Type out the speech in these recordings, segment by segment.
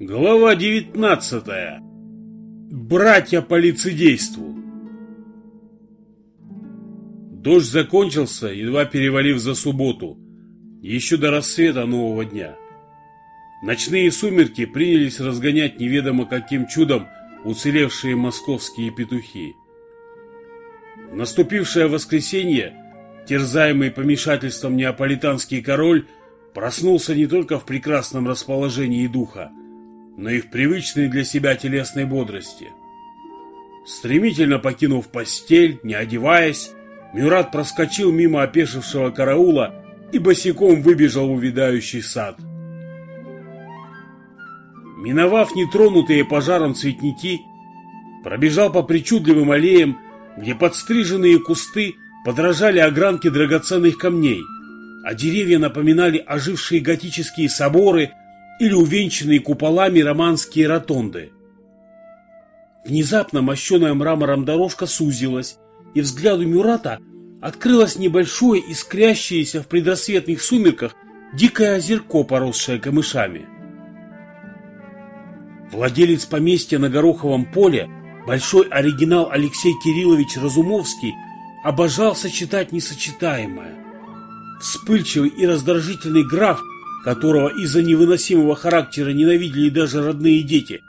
Глава 19. Братья по лицедейству. Дождь закончился, едва перевалив за субботу, еще до рассвета нового дня. Ночные сумерки принялись разгонять неведомо каким чудом уцелевшие московские петухи. Наступившее воскресенье, терзаемый помешательством неаполитанский король, проснулся не только в прекрасном расположении духа, но и в привычной для себя телесной бодрости. Стремительно покинув постель, не одеваясь, Мюрат проскочил мимо опешившего караула и босиком выбежал в увядающий сад. Миновав нетронутые пожаром цветники, пробежал по причудливым аллеям, где подстриженные кусты подражали огранке драгоценных камней, а деревья напоминали ожившие готические соборы – или увенчанные куполами романские ротонды. Внезапно мощеная мрамором дорожка сузилась, и взгляду Мюрата открылось небольшое искрящееся в предрассветных сумерках дикое озерко, поросшее камышами. Владелец поместья на Гороховом поле, большой оригинал Алексей Кириллович Разумовский, обожал сочетать несочетаемое. Вспыльчивый и раздражительный граф – которого из-за невыносимого характера ненавидели даже родные дети,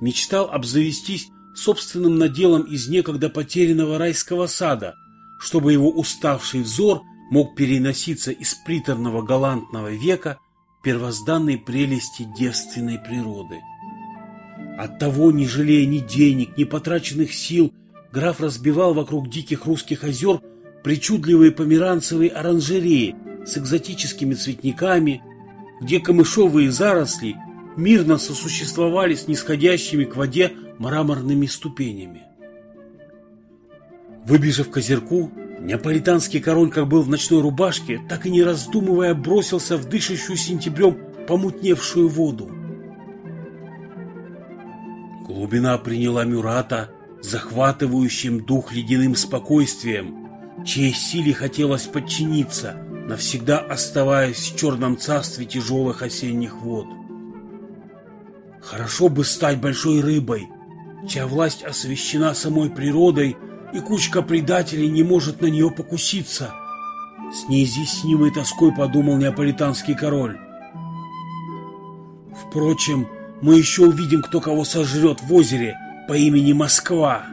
мечтал обзавестись собственным наделом из некогда потерянного райского сада, чтобы его уставший взор мог переноситься из приторного галантного века первозданной прелести девственной природы. Оттого, не жалея ни денег, ни потраченных сил, граф разбивал вокруг диких русских озер причудливые померанцевые оранжереи с экзотическими цветниками, где камышовые заросли мирно сосуществовали с нисходящими к воде мраморными ступенями. Выбежав к озерку, неаполитанский король, как был в ночной рубашке, так и не раздумывая, бросился в дышащую сентябрем помутневшую воду. Глубина приняла Мюрата захватывающим дух ледяным спокойствием, чьей силе хотелось подчиниться, навсегда оставаясь в черном царстве тяжелых осенних вод. Хорошо бы стать большой рыбой, чья власть освящена самой природой, и кучка предателей не может на нее покуситься. С неизъяснимой тоской подумал неаполитанский король. Впрочем, мы еще увидим, кто кого сожрет в озере по имени Москва.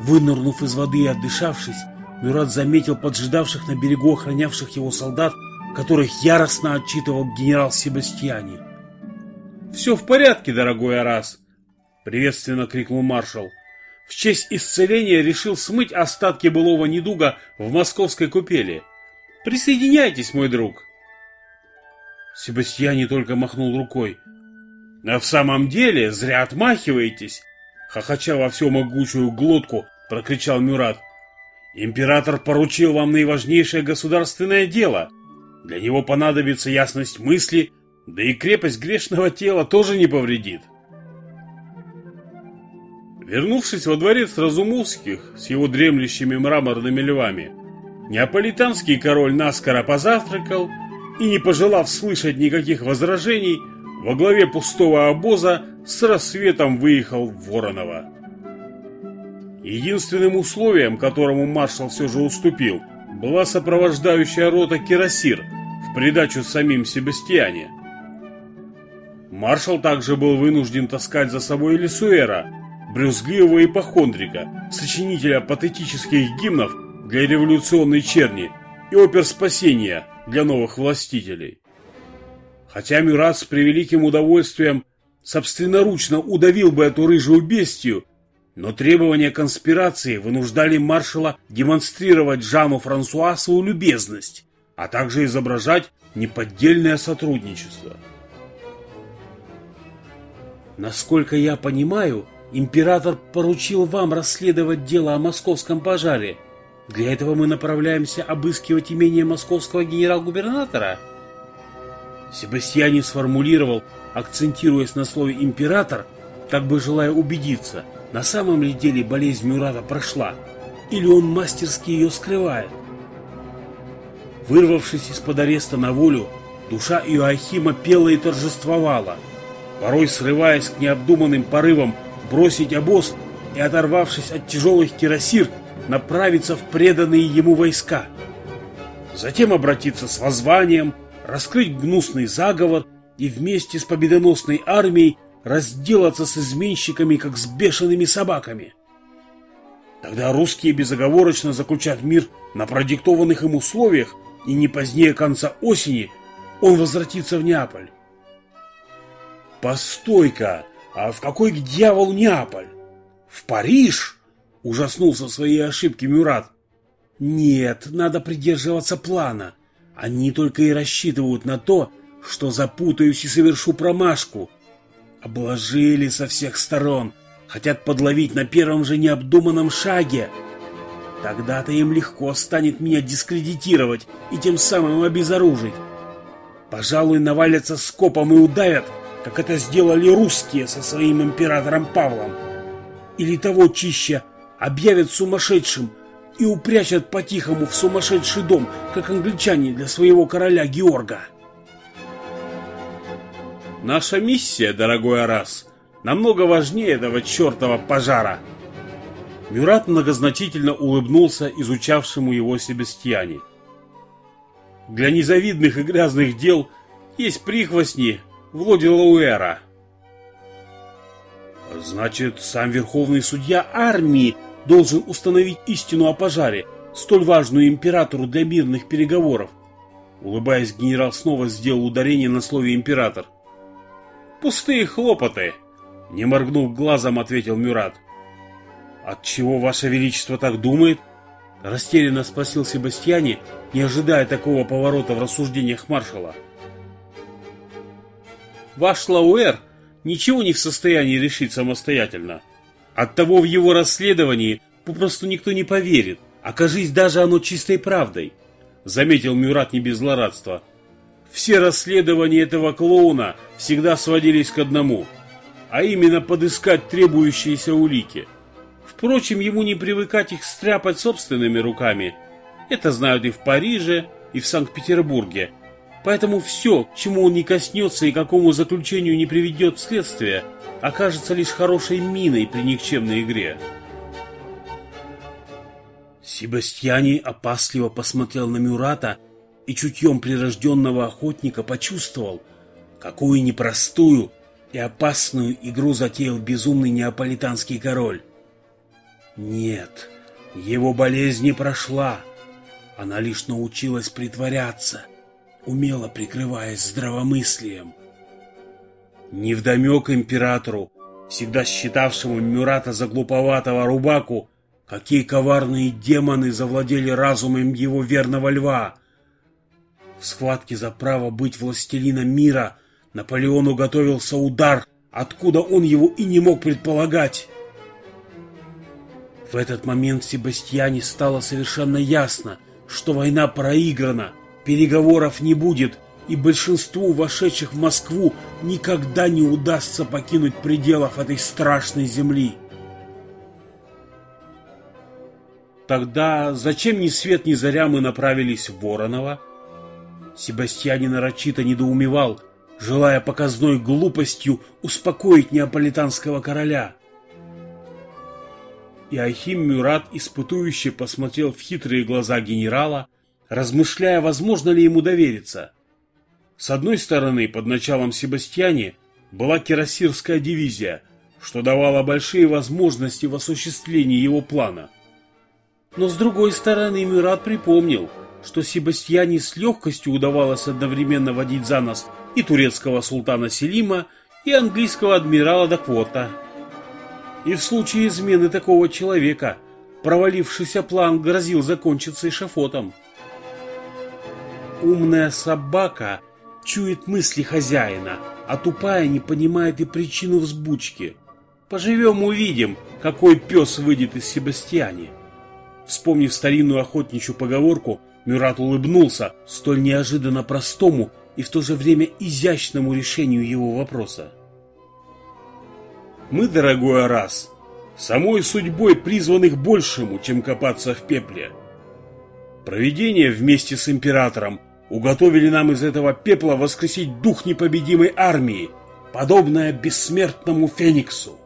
Вынырнув из воды и отдышавшись, Мюрат заметил поджидавших на берегу охранявших его солдат, которых яростно отчитывал генерал Себастьяни. «Все в порядке, дорогой Арас!» — приветственно крикнул маршал. В честь исцеления решил смыть остатки былого недуга в московской купели. «Присоединяйтесь, мой друг!» Себастьяни только махнул рукой. «А в самом деле зря отмахиваетесь!» Хохоча во всю могучую глотку, прокричал Мюрат. Император поручил вам наиважнейшее государственное дело. Для него понадобится ясность мысли, да и крепость грешного тела тоже не повредит. Вернувшись во дворец Разумовских с его дремлющими мраморными львами, неаполитанский король наскоро позавтракал и, не пожелав слышать никаких возражений, во главе пустого обоза с рассветом выехал в Воронова. Единственным условием, которому маршал все же уступил, была сопровождающая рота Кирасир в придачу самим Себастьяне. Маршал также был вынужден таскать за собой Лисуэра, брюзгливого ипохондрика, сочинителя патетических гимнов для революционной черни и опер спасения для новых властителей. Хотя Мюрат с превеликим удовольствием собственноручно удавил бы эту рыжую бестию, но требования конспирации вынуждали маршала демонстрировать Жану Франсуа свою любезность, а также изображать неподдельное сотрудничество. Насколько я понимаю, император поручил вам расследовать дело о московском пожаре. Для этого мы направляемся обыскивать имение московского генерал-губернатора. Себастьянин сформулировал, акцентируясь на слове «император», как бы желая убедиться – на самом ли деле болезнь Мюрата прошла, или он мастерски ее скрывает? Вырвавшись из-под ареста на волю, душа Иоахима пела и торжествовала. порой срываясь к необдуманным порывам бросить обоз и, оторвавшись от тяжелых кирасир, направиться в преданные ему войска. Затем обратиться с воззванием, раскрыть гнусный заговор и вместе с победоносной армией разделаться с изменщиками, как с бешеными собаками. Тогда русские безоговорочно заключат мир на продиктованных им условиях, и не позднее конца осени он возвратится в Неаполь. «Постой-ка! А в какой к дьяволу Неаполь? В Париж?» – ужаснулся своей ошибки Мюрат. «Нет, надо придерживаться плана. Они только и рассчитывают на то, что запутаюсь и совершу промашку. Обложили со всех сторон, хотят подловить на первом же необдуманном шаге. Тогда-то им легко станет меня дискредитировать и тем самым обезоружить. Пожалуй, навалятся скопом и удавят, как это сделали русские со своим императором Павлом. Или того чище объявят сумасшедшим и упрячут по-тихому в сумасшедший дом, как англичане для своего короля Георга. Наша миссия, дорогой Арас, намного важнее этого чертова пожара. Мюрат многозначительно улыбнулся изучавшему его Себестьяне. Для незавидных и грязных дел есть прихвостни вроде Лауэра. Значит, сам верховный судья армии должен установить истину о пожаре, столь важную императору для мирных переговоров. Улыбаясь, генерал снова сделал ударение на слове «император». «Пустые хлопоты!» Не моргнув глазом, ответил Мюрат. «От чего Ваше Величество так думает?» Растерянно спросил Себастьяне, не ожидая такого поворота в рассуждениях маршала. «Ваш Лауэр ничего не в состоянии решить самостоятельно. Оттого в его расследовании попросту никто не поверит, окажись даже оно чистой правдой», заметил Мюрат не без злорадства. «Все расследования этого клоуна всегда сводились к одному – а именно подыскать требующиеся улики. Впрочем, ему не привыкать их стряпать собственными руками. Это знают и в Париже, и в Санкт-Петербурге. Поэтому все, чему он не коснется и какому заключению не приведет следствие, окажется лишь хорошей миной при никчемной игре. Себастьяни опасливо посмотрел на Мюрата и чутьем прирожденного охотника почувствовал, какую непростую, и опасную игру затеял безумный неаполитанский король. Нет, его болезнь не прошла. Она лишь научилась притворяться, умело прикрываясь здравомыслием. Невдомек императору, всегда считавшему Мюрата за глуповатого рубаку, какие коварные демоны завладели разумом его верного льва. В схватке за право быть властелином мира – Наполеону готовился удар, откуда он его и не мог предполагать. В этот момент Себастьяне стало совершенно ясно, что война проиграна, переговоров не будет, и большинству вошедших в Москву никогда не удастся покинуть пределов этой страшной земли. Тогда зачем ни свет ни заря мы направились в Воронова? Себастьяне нарочито недоумевал, желая показной глупостью успокоить неаполитанского короля. И Ахим Мюрат испытующе посмотрел в хитрые глаза генерала, размышляя, возможно ли ему довериться. С одной стороны, под началом Себастьяне была кирасирская дивизия, что давало большие возможности в осуществлении его плана. Но с другой стороны, Мюрат припомнил, что Себастьяне с легкостью удавалось одновременно водить за нос и турецкого султана Селима, и английского адмирала Даквота. И в случае измены такого человека провалившийся план грозил закончиться эшафотом. Умная собака чует мысли хозяина, а тупая не понимает и причину взбучки. Поживем увидим, какой пес выйдет из Себастьяне. Вспомнив старинную охотничью поговорку, Мюрат улыбнулся столь неожиданно простому и в то же время изящному решению его вопроса. Мы, дорогой Арас, самой судьбой призванных большему, чем копаться в пепле. Провидение вместе с императором уготовили нам из этого пепла воскресить дух непобедимой армии, подобное бессмертному фениксу.